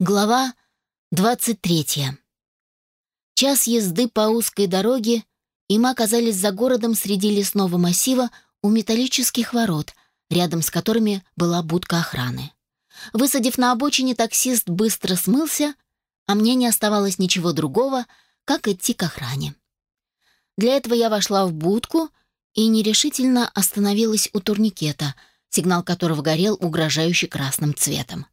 Глава 23. Час езды по узкой дороге, и мы оказались за городом среди лесного массива у металлических ворот, рядом с которыми была будка охраны. Высадив на обочине, таксист быстро смылся, а мне не оставалось ничего другого, как идти к охране. Для этого я вошла в будку и нерешительно остановилась у турникета, сигнал которого горел угрожающе красным цветом.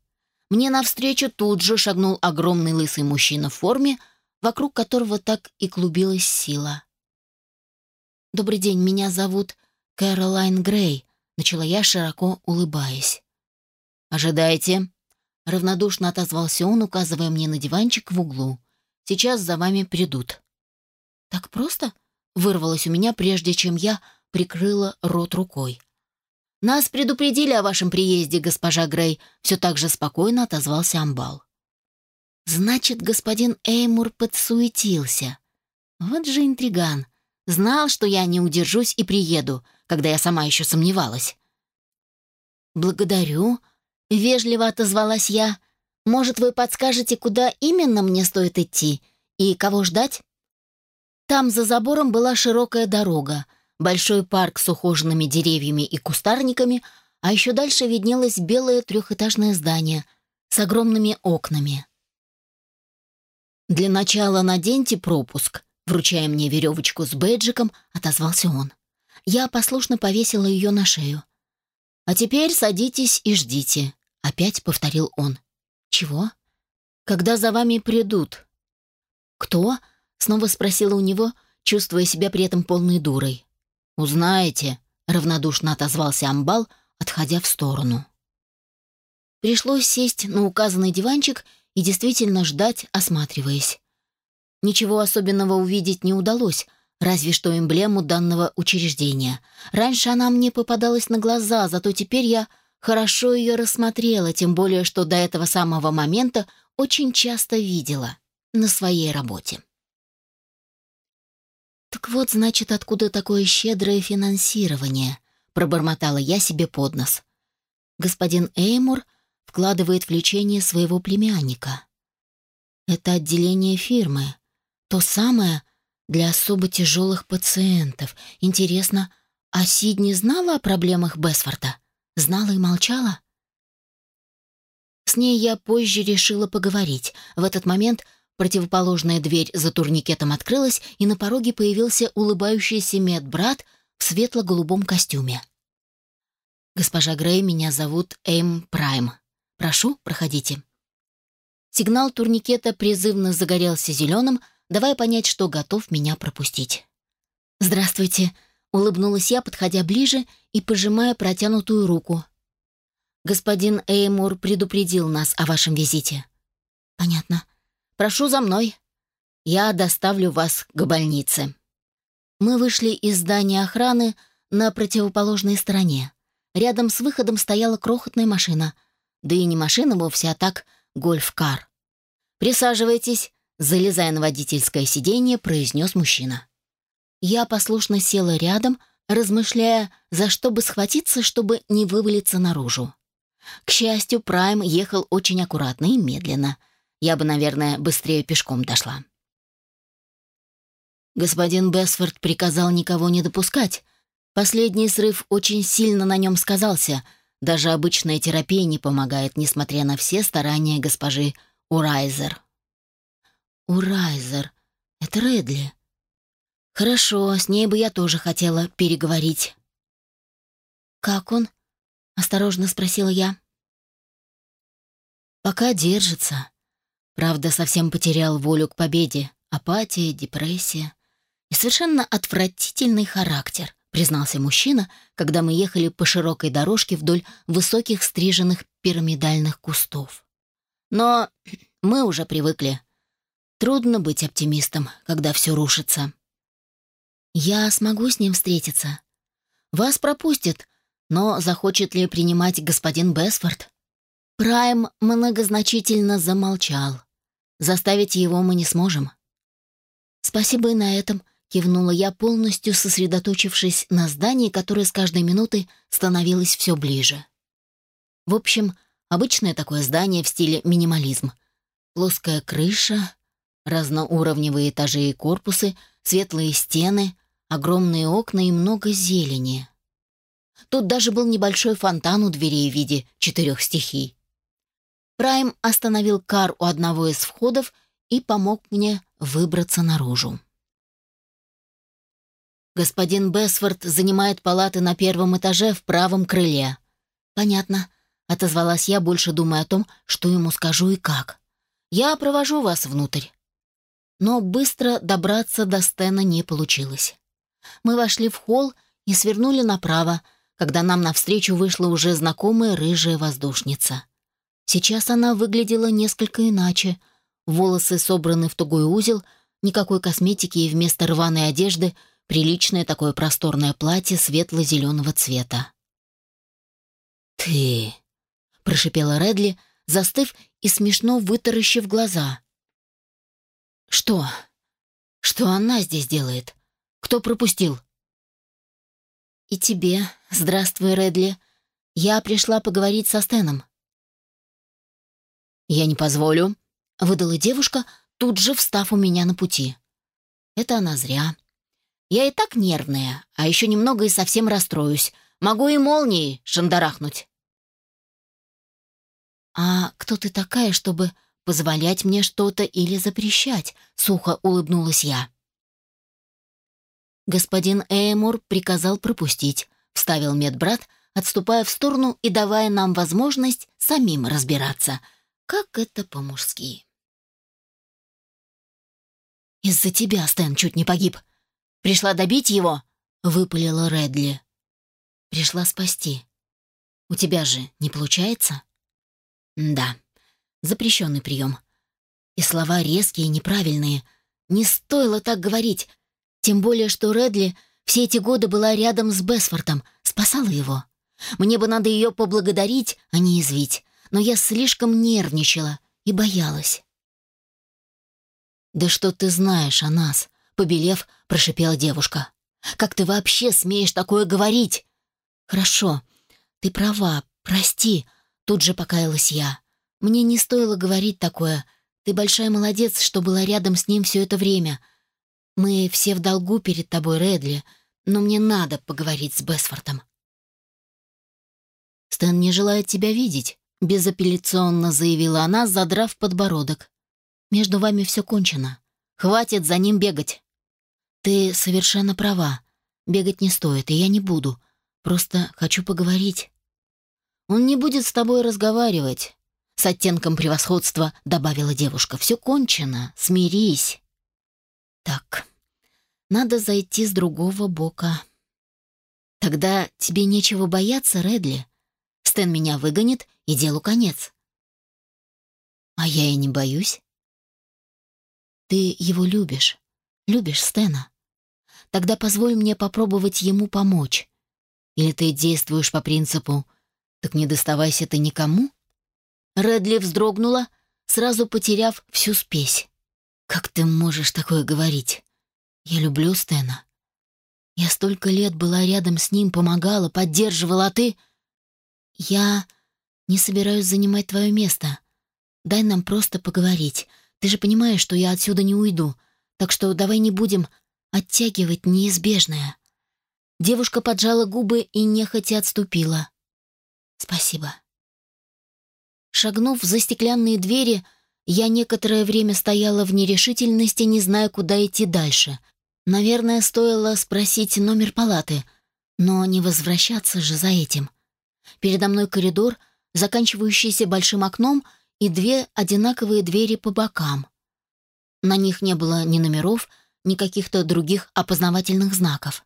Мне навстречу тут же шагнул огромный лысый мужчина в форме, вокруг которого так и клубилась сила. «Добрый день, меня зовут Кэролайн Грей», — начала я, широко улыбаясь. «Ожидайте», — равнодушно отозвался он, указывая мне на диванчик в углу. «Сейчас за вами придут». «Так просто?» — вырвалось у меня, прежде чем я прикрыла рот рукой. «Нас предупредили о вашем приезде, госпожа Грей», — все так же спокойно отозвался Амбал. «Значит, господин Эймур подсуетился. Вот же интриган. Знал, что я не удержусь и приеду, когда я сама еще сомневалась». «Благодарю», — вежливо отозвалась я. «Может, вы подскажете, куда именно мне стоит идти и кого ждать?» Там за забором была широкая дорога, большой парк с ухоженными деревьями и кустарниками, а еще дальше виднелось белое трехэтажное здание с огромными окнами. «Для начала наденьте пропуск», вручая мне веревочку с бэджиком, отозвался он. Я послушно повесила ее на шею. «А теперь садитесь и ждите», — опять повторил он. «Чего?» «Когда за вами придут». «Кто?» — снова спросила у него, чувствуя себя при этом полной дурой. «Узнаете», — равнодушно отозвался Амбал, отходя в сторону. Пришлось сесть на указанный диванчик и действительно ждать, осматриваясь. Ничего особенного увидеть не удалось, разве что эмблему данного учреждения. Раньше она мне попадалась на глаза, зато теперь я хорошо ее рассмотрела, тем более, что до этого самого момента очень часто видела на своей работе. «Так вот, значит, откуда такое щедрое финансирование?» — пробормотала я себе под нос. Господин Эймур вкладывает в лечение своего племянника. Это отделение фирмы. То самое для особо тяжелых пациентов. Интересно, а Сидни знала о проблемах Бесфорта? Знала и молчала? С ней я позже решила поговорить. В этот момент Противоположная дверь за турникетом открылась, и на пороге появился улыбающийся медбрат в светло-голубом костюме. «Госпожа Грей, меня зовут Эйм Прайм. Прошу, проходите». Сигнал турникета призывно загорелся зеленым, давая понять, что готов меня пропустить. «Здравствуйте», — улыбнулась я, подходя ближе и пожимая протянутую руку. «Господин Эймур предупредил нас о вашем визите». «Понятно. Прошу за мной. Я доставлю вас к больнице». Мы вышли из здания охраны на противоположной стороне. Рядом с выходом стояла крохотная машина. Да и не машина вовсе, а так гольф-кар. «Присаживайтесь», — залезая на водительское сиденье, произнес мужчина. Я послушно села рядом, размышляя, за что бы схватиться, чтобы не вывалиться наружу. К счастью, Прайм ехал очень аккуратно и медленно — я бы, наверное, быстрее пешком дошла. Господин Бесфорд приказал никого не допускать. Последний срыв очень сильно на нем сказался. Даже обычная терапия не помогает, несмотря на все старания госпожи Урайзер. Урайзер. Это Редли. Хорошо, с ней бы я тоже хотела переговорить. «Как он?» — осторожно спросила я. «Пока держится. Правда, совсем потерял волю к победе. Апатия, депрессия и совершенно отвратительный характер, признался мужчина, когда мы ехали по широкой дорожке вдоль высоких стриженных пирамидальных кустов. Но мы уже привыкли. Трудно быть оптимистом, когда все рушится. Я смогу с ним встретиться. Вас пропустят, но захочет ли принимать господин Бесфорд? Прайм многозначительно замолчал. Заставить его мы не сможем. Спасибо и на этом, кивнула я, полностью сосредоточившись на здании, которое с каждой минутой становилось все ближе. В общем, обычное такое здание в стиле минимализм. Плоская крыша, разноуровневые этажи и корпусы, светлые стены, огромные окна и много зелени. Тут даже был небольшой фонтан у дверей в виде четырех стихий. Прайм остановил кар у одного из входов и помог мне выбраться наружу. Господин Бесфорд занимает палаты на первом этаже в правом крыле. Понятно, отозвалась я, больше думая о том, что ему скажу и как. Я провожу вас внутрь. Но быстро добраться до Стена не получилось. Мы вошли в холл и свернули направо, когда нам навстречу вышла уже знакомая рыжая воздушница. Сейчас она выглядела несколько иначе. Волосы собраны в тугой узел, никакой косметики и вместо рваной одежды — приличное такое просторное платье светло-зеленого цвета. «Ты...» — прошипела Редли, застыв и смешно вытаращив глаза. «Что? Что она здесь делает? Кто пропустил?» «И тебе. Здравствуй, Редли. Я пришла поговорить со Стеном». «Я не позволю», — выдала девушка, тут же встав у меня на пути. «Это она зря. Я и так нервная, а еще немного и совсем расстроюсь. Могу и молнией шандарахнуть. «А кто ты такая, чтобы позволять мне что-то или запрещать?» — сухо улыбнулась я. «Господин Эймур приказал пропустить», — вставил медбрат, отступая в сторону и давая нам возможность самим разбираться. Как это по-мужски. «Из-за тебя Стэн чуть не погиб», Пришла добить его?» — выпалила Редли. «Пришла спасти. У тебя же не получается?» «Да, запрещенный прием. И слова резкие и неправильные. Не стоило так говорить. Тем более, что Редли все эти годы была рядом с Бесфортом, спасала его. Мне бы надо ее поблагодарить, а не извить. Но я слишком нервничала и боялась. «Да что ты знаешь о нас?» Побелев, прошипела девушка. «Как ты вообще смеешь такое говорить?» «Хорошо, ты права, прости», — тут же покаялась я. «Мне не стоило говорить такое. Ты большая молодец, что была рядом с ним все это время. Мы все в долгу перед тобой, Редли, но мне надо поговорить с Бесфортом». «Стэн не желает тебя видеть», — безапелляционно заявила она, задрав подбородок. «Между вами все кончено. Хватит за ним бегать». «Ты совершенно права. Бегать не стоит, и я не буду. Просто хочу поговорить». «Он не будет с тобой разговаривать», — с оттенком превосходства добавила девушка. «Все кончено. Смирись». «Так, надо зайти с другого бока». «Тогда тебе нечего бояться, Редли. Стэн меня выгонит, и делу конец». «А я и не боюсь». «Ты его любишь. Любишь Стэна. Тогда позволь мне попробовать ему помочь. Или ты действуешь по принципу «так не доставайся ты никому»?» Редли вздрогнула, сразу потеряв всю спесь. «Как ты можешь такое говорить? Я люблю Стена. Я столько лет была рядом с ним, помогала, поддерживала, а ты...» «Я не собираюсь занимать твое место. Дай нам просто поговорить. Ты же понимаешь, что я отсюда не уйду. Так что давай не будем оттягивать неизбежное. Девушка поджала губы и нехотя отступила. «Спасибо». Шагнув за стеклянные двери, я некоторое время стояла в нерешительности, не зная, куда идти дальше. Наверное, стоило спросить номер палаты, но не возвращаться же за этим. Передо мной коридор, заканчивающийся большим окном, и две одинаковые двери по бокам. На них не было ни номеров, ни каких-то других опознавательных знаков.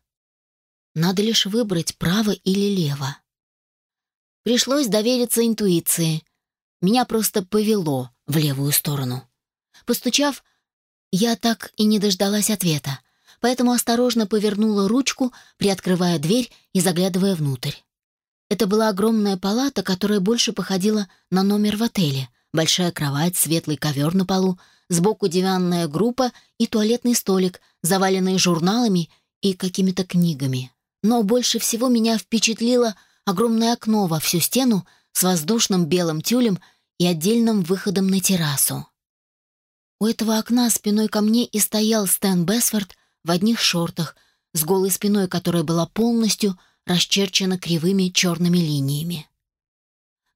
Надо лишь выбрать право или лево. Пришлось довериться интуиции. Меня просто повело в левую сторону. Постучав, я так и не дождалась ответа, поэтому осторожно повернула ручку, приоткрывая дверь и заглядывая внутрь. Это была огромная палата, которая больше походила на номер в отеле. Большая кровать, светлый ковер на полу, Сбоку диванная группа и туалетный столик, заваленный журналами и какими-то книгами. Но больше всего меня впечатлило огромное окно во всю стену с воздушным белым тюлем и отдельным выходом на террасу. У этого окна спиной ко мне и стоял Стэн Бесфорд в одних шортах, с голой спиной, которая была полностью расчерчена кривыми черными линиями.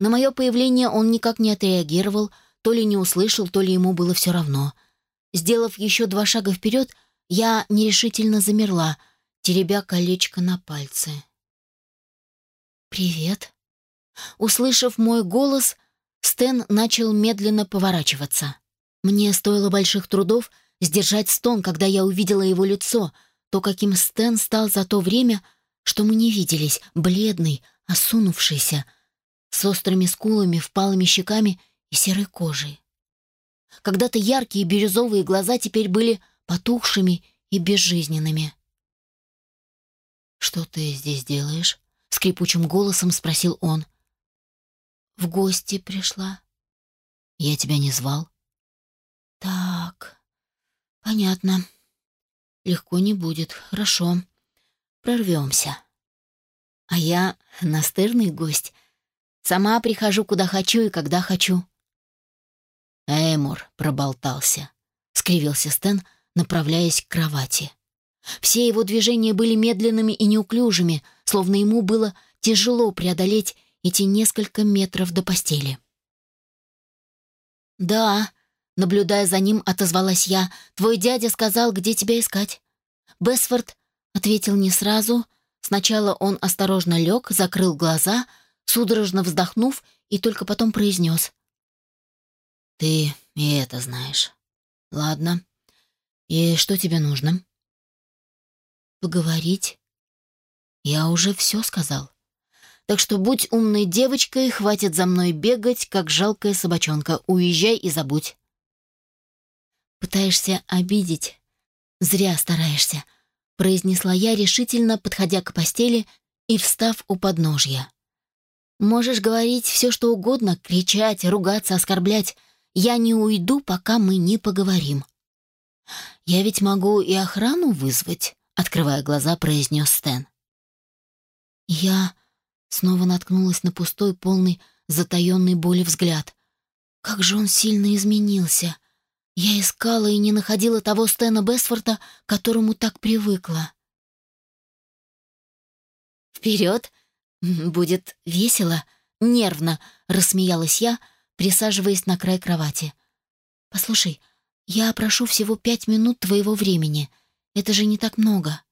На мое появление он никак не отреагировал, то ли не услышал, то ли ему было все равно. Сделав еще два шага вперед, я нерешительно замерла, теребя колечко на пальце. «Привет». Услышав мой голос, Стэн начал медленно поворачиваться. Мне стоило больших трудов сдержать стон, когда я увидела его лицо, то, каким Стэн стал за то время, что мы не виделись, бледный, осунувшийся, с острыми скулами, впалыми щеками и серой кожей. Когда-то яркие бирюзовые глаза теперь были потухшими и безжизненными. «Что ты здесь делаешь?» — скрипучим голосом спросил он. «В гости пришла». «Я тебя не звал?» «Так, понятно. Легко не будет. Хорошо. Прорвемся». «А я настырный гость», Сама прихожу, куда хочу и когда хочу». Эймур проболтался. Скривился Стэн, направляясь к кровати. Все его движения были медленными и неуклюжими, словно ему было тяжело преодолеть эти несколько метров до постели. «Да», — наблюдая за ним, отозвалась я, — «твой дядя сказал, где тебя искать». Бесфорд ответил не сразу. Сначала он осторожно лег, закрыл глаза — судорожно вздохнув, и только потом произнес. «Ты и это знаешь. Ладно. И что тебе нужно?» «Поговорить. Я уже все сказал. Так что будь умной девочкой, хватит за мной бегать, как жалкая собачонка. Уезжай и забудь». «Пытаешься обидеть? Зря стараешься», — произнесла я, решительно подходя к постели и встав у подножья. Можешь говорить все, что угодно, кричать, ругаться, оскорблять. Я не уйду, пока мы не поговорим. Я ведь могу и охрану вызвать, открывая глаза, произнес Стэн. Я снова наткнулась на пустой, полный затаенной боли взгляд. Как же он сильно изменился. Я искала и не находила того Стэна Бесфорта, к которому так привыкла. «Вперед!» «Будет весело?» — нервно рассмеялась я, присаживаясь на край кровати. «Послушай, я прошу всего пять минут твоего времени. Это же не так много».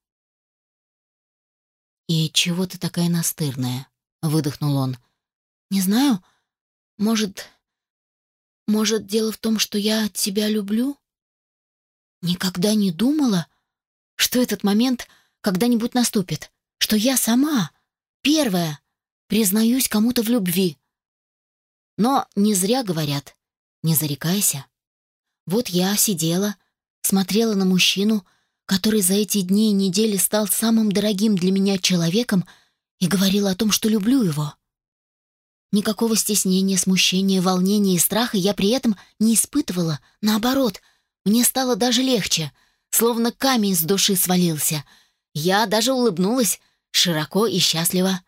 «И чего ты такая настырная?» — выдохнул он. «Не знаю. Может... Может, дело в том, что я тебя люблю?» Никогда не думала, что этот момент когда-нибудь наступит, что я сама Первое. Признаюсь кому-то в любви. Но не зря говорят «не зарекайся». Вот я сидела, смотрела на мужчину, который за эти дни и недели стал самым дорогим для меня человеком и говорила о том, что люблю его. Никакого стеснения, смущения, волнения и страха я при этом не испытывала. Наоборот, мне стало даже легче, словно камень с души свалился. Я даже улыбнулась, широко и счастливо.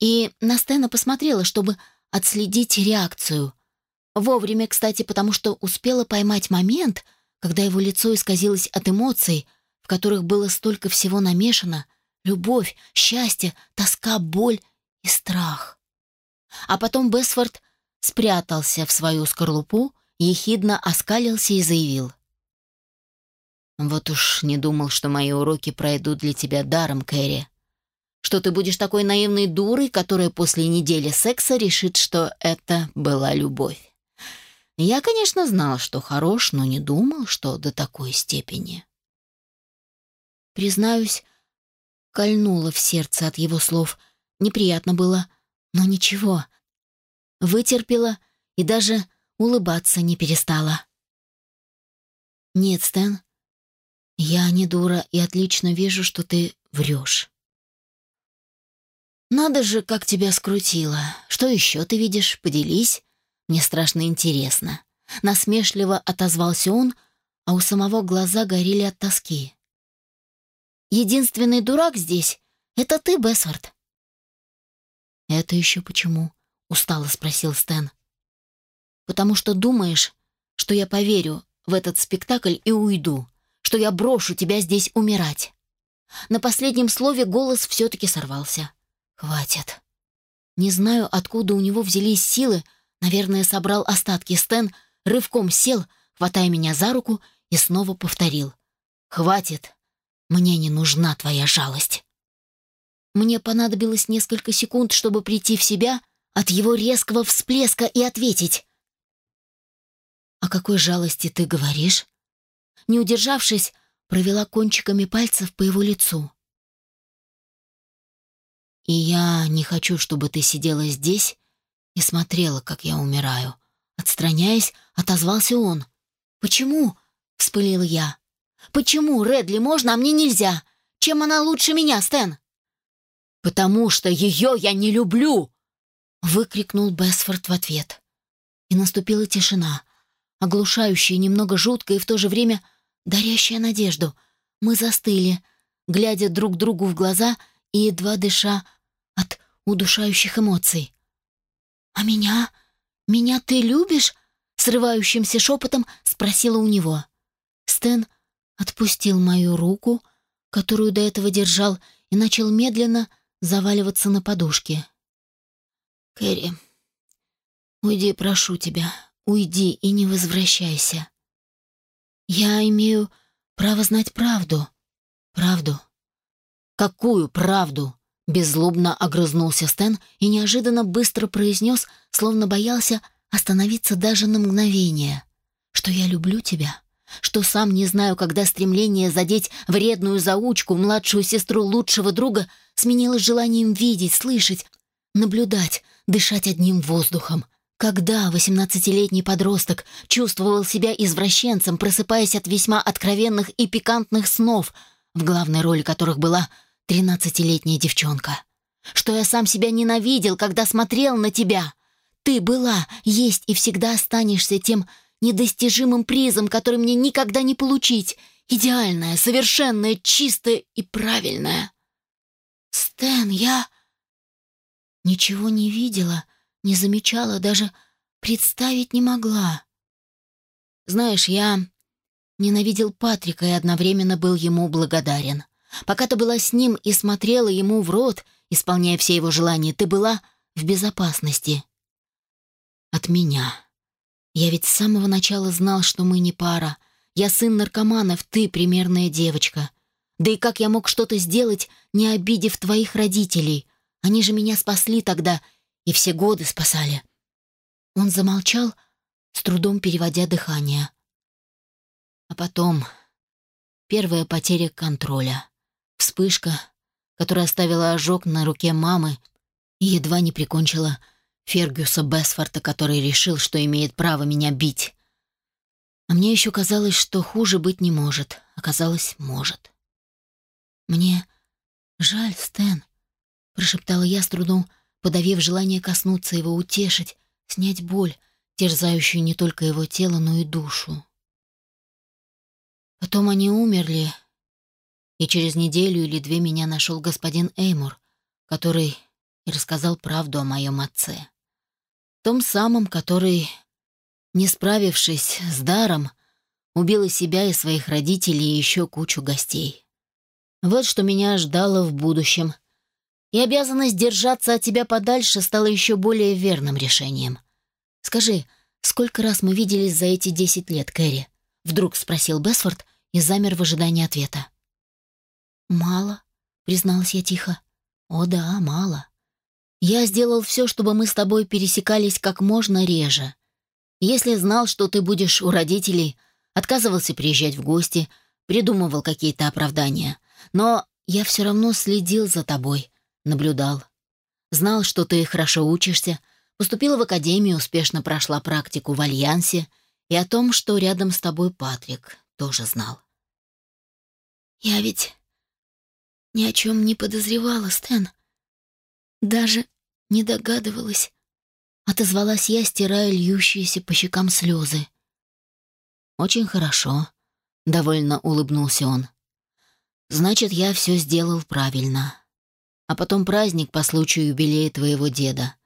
И на Стэна посмотрела, чтобы отследить реакцию. Вовремя, кстати, потому что успела поймать момент, когда его лицо исказилось от эмоций, в которых было столько всего намешано — любовь, счастье, тоска, боль и страх. А потом Бесфорд спрятался в свою скорлупу, ехидно оскалился и заявил. Вот уж не думал, что мои уроки пройдут для тебя даром, Кэрри. Что ты будешь такой наивной дурой, которая после недели секса решит, что это была любовь. Я, конечно, знал, что хорош, но не думал, что до такой степени. Признаюсь, кольнуло в сердце от его слов. Неприятно было, но ничего. Вытерпела и даже улыбаться не перестала. «Нет, Стэн, я не дура и отлично вижу, что ты врешь. Надо же, как тебя скрутило. Что еще ты видишь? Поделись. Мне страшно интересно. Насмешливо отозвался он, а у самого глаза горели от тоски. Единственный дурак здесь — это ты, Бессворт. «Это еще почему?» — устало спросил Стэн. «Потому что думаешь, что я поверю в этот спектакль и уйду, что я брошу тебя здесь умирать. На последнем слове голос все-таки сорвался. «Хватит». Не знаю, откуда у него взялись силы, наверное, собрал остатки. Стэн рывком сел, хватая меня за руку, и снова повторил. «Хватит. Мне не нужна твоя жалость». Мне понадобилось несколько секунд, чтобы прийти в себя от его резкого всплеска и ответить. «О какой жалости ты говоришь?» Не удержавшись, провела кончиками пальцев по его лицу. «И я не хочу, чтобы ты сидела здесь и смотрела, как я умираю». Отстраняясь, отозвался он. «Почему?» — вспылила я. «Почему Редли можно, а мне нельзя? Чем она лучше меня, Стэн?» «Потому что ее я не люблю!» — выкрикнул Бесфорд в ответ. И наступила тишина, оглушающая, немного жуткая и в то же время дарящая надежду. Мы застыли, глядя друг другу в глаза и едва дыша от удушающих эмоций. «А меня? Меня ты любишь?» — срывающимся шепотом спросила у него. Стэн отпустил мою руку, которую до этого держал, и начал медленно заваливаться на подушке. «Кэрри, уйди, прошу тебя, уйди и не возвращайся. Я имею право знать правду. Правду». «Какую правду?» Беззлобно огрызнулся Стэн и неожиданно быстро произнес, словно боялся остановиться даже на мгновение, что я люблю тебя что сам не знаю, когда стремление задеть вредную заучку, младшую сестру лучшего друга, сменилось желанием видеть, слышать, наблюдать, дышать одним воздухом. Когда восемнадцатилетний подросток чувствовал себя извращенцем, просыпаясь от весьма откровенных и пикантных снов, в главной роли которых была тринадцатилетняя девчонка. Что я сам себя ненавидел, когда смотрел на тебя. Ты была, есть и всегда останешься тем недостижимым призом, который мне никогда не получить. Идеальная, совершенная, чистая и правильная. Стэн, я ничего не видела, не замечала, даже представить не могла. Знаешь, я ненавидел Патрика и одновременно был ему благодарен. Пока ты была с ним и смотрела ему в рот, исполняя все его желания, ты была в безопасности. От меня. Я ведь с самого начала знал, что мы не пара. Я сын наркоманов, ты примерная девочка. Да и как я мог что-то сделать, не обидев твоих родителей? Они же меня спасли тогда и все годы спасали. Он замолчал, с трудом переводя дыхание. А потом первая потеря контроля. Вспышка, которая оставила ожог на руке мамы и едва не прикончила Фергюса Бесфорта, который решил, что имеет право меня бить. А мне еще казалось, что хуже быть не может. Оказалось, может. «Мне жаль, Стэн», — прошептала я с трудом, подавив желание коснуться его, утешить, снять боль, терзающую не только его тело, но и душу. Потом они умерли, и через неделю или две меня нашел господин Эймур, который и рассказал правду о моем отце том самом, который, не справившись с даром, убил и себя, и своих родителей, и еще кучу гостей. Вот что меня ждало в будущем. И обязанность держаться от тебя подальше стала еще более верным решением. Скажи, сколько раз мы виделись за эти десять лет, Кэрри? Вдруг спросил Бесфорд и замер в ожидании ответа. «Мало», — призналась я тихо. «О да, мало. Я сделал все, чтобы мы с тобой пересекались как можно реже. Если знал, что ты будешь у родителей, отказывался приезжать в гости, придумывал какие-то оправдания. Но я все равно следил за тобой, наблюдал. Знал, что ты хорошо учишься, поступила в академию, успешно прошла практику в Альянсе, и о том, что рядом с тобой Патрик, тоже знал. «Я ведь ни о чем не подозревала, Стэн», даже не догадывалась. Отозвалась я, стирая льющиеся по щекам слезы. «Очень хорошо», — довольно улыбнулся он. «Значит, я все сделал правильно. А потом праздник по случаю юбилея твоего деда.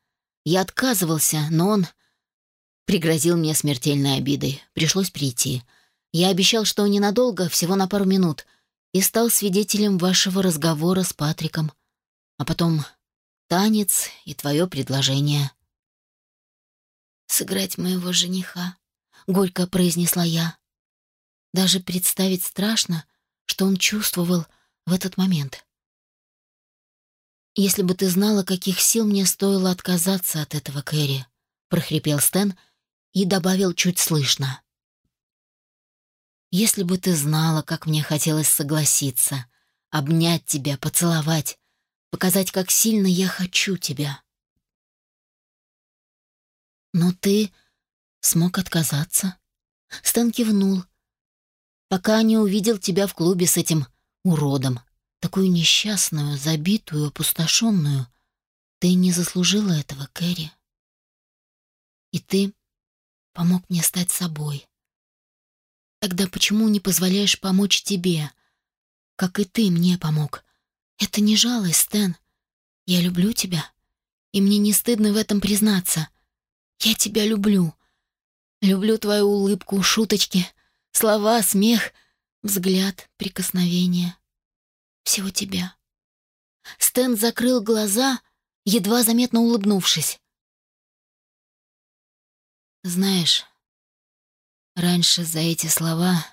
Я отказывался, но он Пригрозил мне смертельной обидой. Пришлось прийти. Я обещал, что ненадолго, всего на пару минут, и стал свидетелем вашего разговора с Патриком. А потом танец и твое предложение. «Сыграть моего жениха», — горько произнесла я. Даже представить страшно, что он чувствовал в этот момент. «Если бы ты знала, каких сил мне стоило отказаться от этого, Кэрри», — прохрипел Стэн и добавил чуть слышно. «Если бы ты знала, как мне хотелось согласиться, обнять тебя, поцеловать, показать, как сильно я хочу тебя». «Но ты смог отказаться?» Стэн кивнул. «Пока не увидел тебя в клубе с этим уродом, такую несчастную, забитую, опустошенную. Ты не заслужила этого, Кэрри. И ты помог мне стать собой. Тогда почему не позволяешь помочь тебе, как и ты мне помог? Это не жалость, Стэн. Я люблю тебя, и мне не стыдно в этом признаться. Я тебя люблю. Люблю твою улыбку, шуточки, слова, смех, взгляд, прикосновение. Всего тебя. Стэн закрыл глаза, едва заметно улыбнувшись. Знаешь, раньше за эти слова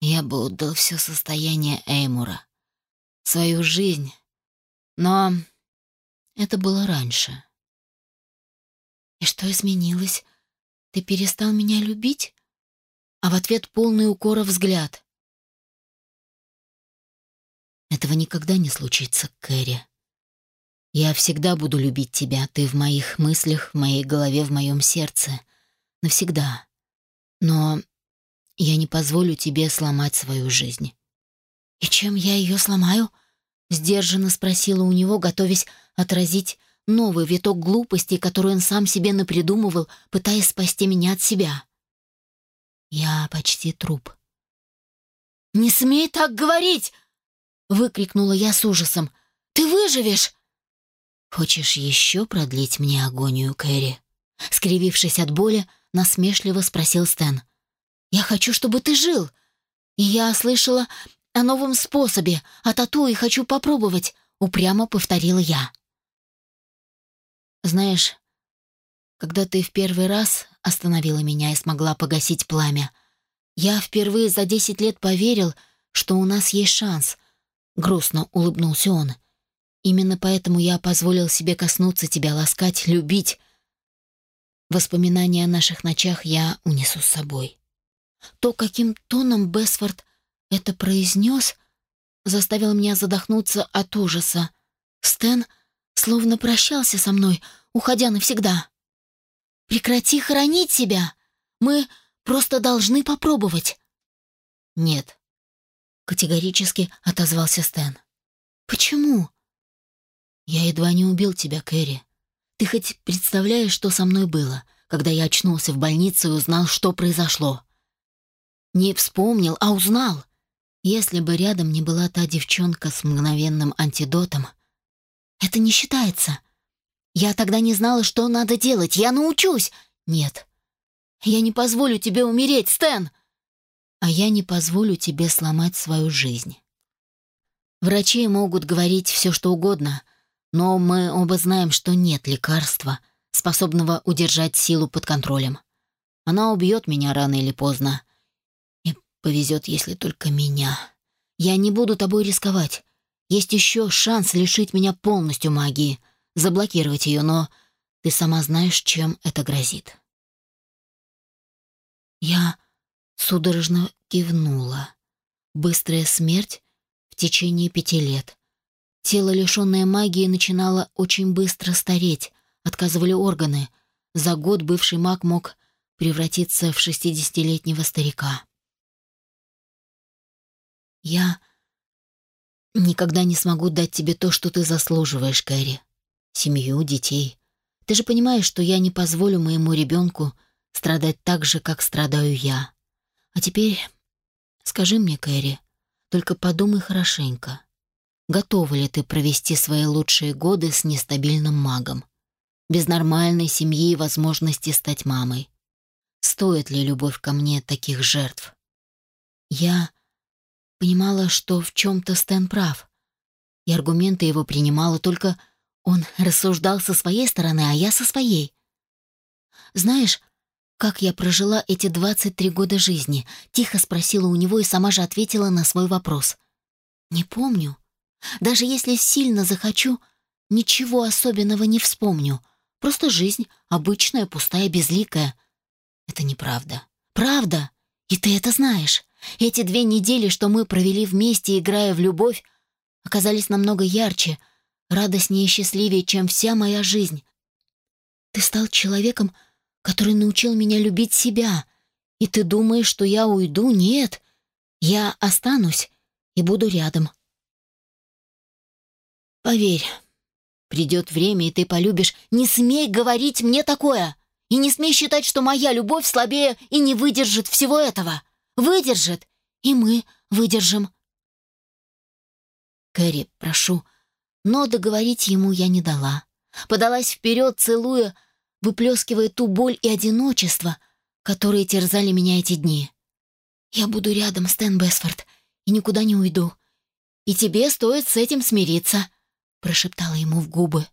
я бы отдал все состояние Эймура, свою жизнь, но это было раньше. И что изменилось? Ты перестал меня любить? А в ответ полный укора взгляд. Этого никогда не случится, Кэрри. Я всегда буду любить тебя, ты в моих мыслях, в моей голове, в моем сердце. Навсегда. Но я не позволю тебе сломать свою жизнь. «И чем я ее сломаю?» — сдержанно спросила у него, готовясь отразить новый виток глупости, который он сам себе напридумывал, пытаясь спасти меня от себя. Я почти труп. «Не смей так говорить!» — выкрикнула я с ужасом. «Ты выживешь!» «Хочешь еще продлить мне агонию, Кэрри?» Скривившись от боли, насмешливо спросил Стэн. «Я хочу, чтобы ты жил. И я слышала о новом способе, о тату и хочу попробовать», — упрямо повторила я. Знаешь, когда ты в первый раз остановила меня и смогла погасить пламя, я впервые за десять лет поверил, что у нас есть шанс. Грустно улыбнулся он. Именно поэтому я позволил себе коснуться тебя, ласкать, любить. Воспоминания о наших ночах я унесу с собой. То, каким тоном Бесфорд это произнес, заставил меня задохнуться от ужаса. Стэн словно прощался со мной, уходя навсегда. «Прекрати хоронить себя! Мы просто должны попробовать!» «Нет», — категорически отозвался Стэн. «Почему?» «Я едва не убил тебя, Кэрри. Ты хоть представляешь, что со мной было, когда я очнулся в больнице и узнал, что произошло?» «Не вспомнил, а узнал. Если бы рядом не была та девчонка с мгновенным антидотом, это не считается. Я тогда не знала, что надо делать. Я научусь. Нет. Я не позволю тебе умереть, Стэн. А я не позволю тебе сломать свою жизнь. Врачи могут говорить все, что угодно, но мы оба знаем, что нет лекарства, способного удержать силу под контролем. Она убьет меня рано или поздно. Повезет, если только меня. Я не буду тобой рисковать. Есть еще шанс лишить меня полностью магии, заблокировать ее, но ты сама знаешь, чем это грозит. Я судорожно кивнула. Быстрая смерть в течение пяти лет. Тело, лишенное магии, начинало очень быстро стареть, отказывали органы. За год бывший маг мог превратиться в шестидесятилетнего старика. Я Никогда не смогу дать тебе то, что ты заслуживаешь, Кэрри. Семью, детей. Ты же понимаешь, что я не позволю моему ребенку страдать так же, как страдаю я. А теперь скажи мне, Кэрри, только подумай хорошенько. Готова ли ты провести свои лучшие годы с нестабильным магом? Без нормальной семьи и возможности стать мамой. стоит ли любовь ко мне таких жертв. Я понимала, что в чем-то Стэн прав, и аргументы его принимала, только он рассуждал со своей стороны, а я со своей. «Знаешь, как я прожила эти 23 года жизни?» — тихо спросила у него и сама же ответила на свой вопрос. «Не помню. Даже если сильно захочу, ничего особенного не вспомню. Просто жизнь, обычная, пустая, безликая. Это неправда. Правда. И ты это знаешь. Эти две недели, что мы провели вместе, играя в любовь, оказались намного ярче, радостнее и счастливее, чем вся моя жизнь. Ты стал человеком, который научил меня любить себя. И ты думаешь, что я уйду? Нет. Я останусь и буду рядом. Поверь, придет время, и ты полюбишь. Не смей говорить мне такое! И не смей считать, что моя любовь слабее и не выдержит всего этого. Выдержит, и мы выдержим. Кэрри, прошу. Но договорить ему я не дала. Подалась вперед, целуя, выплескивая ту боль и одиночество, которые терзали меня эти дни. «Я буду рядом, Стэн Бесфорд, и никуда не уйду. И тебе стоит с этим смириться», — прошептала ему в губы.